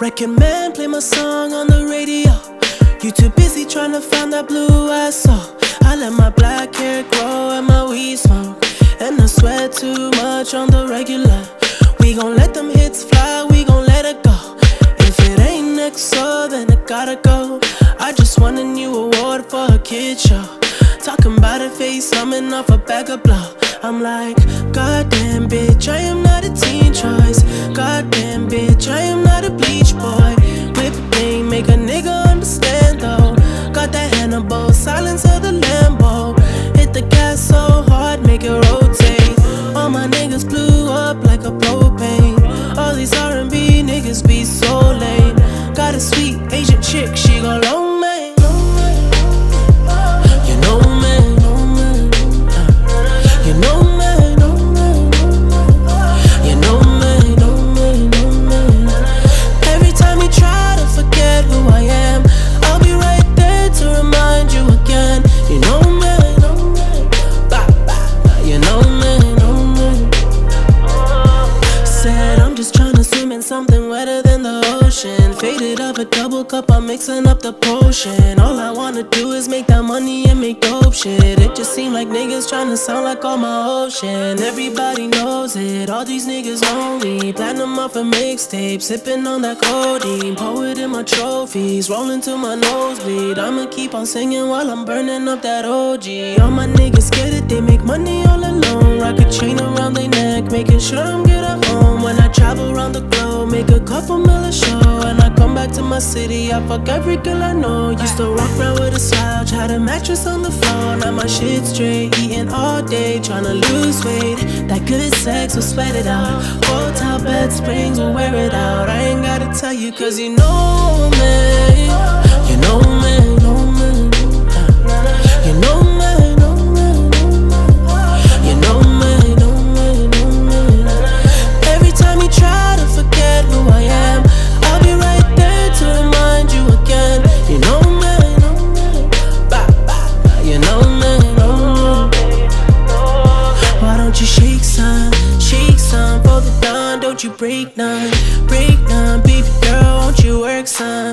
Record man, play my song on the radio. You too busy trying to find that blue I saw. I let my black hair grow and my weed smoke. And I sweat too much on the regular. We gon' let them hits fly, we gon' let it go. If it ain't next, so then it gotta go. I just won a new award for a kid show. Talking about a face, coming off a bag of blow. I'm like, goddamn bitch, I am not a teen choice. Goddamn bitch, I am just tryna swim in something wetter than the ocean. Faded up a double cup, I'm mixing up the potion. All I wanna do is make that money and make dope shit. It just seem like niggas tryna sound like all my ocean. Everybody knows it, all these niggas lonely. Platinum off a mixtape, sipping on that codeine. Poet in my trophies, rolling to my nosebleed. I'ma keep on singing while I'm burning up that OG. All my niggas get it, they make money all alone. Rock a chain around their neck, making sure I'm. When Travel around the globe, make a couple mil a show. And I come back to my city, I fuck every girl I know. Used to walk around with a slouch, had a mattress on the floor. Now my shit straight, eating all day, tryna lose weight. That good sex will sweat it out. Hotel bed springs will wear it out. I ain't gotta tell you, cause you know me. Dawn? Don't you break none, break none, baby girl. Won't you work some,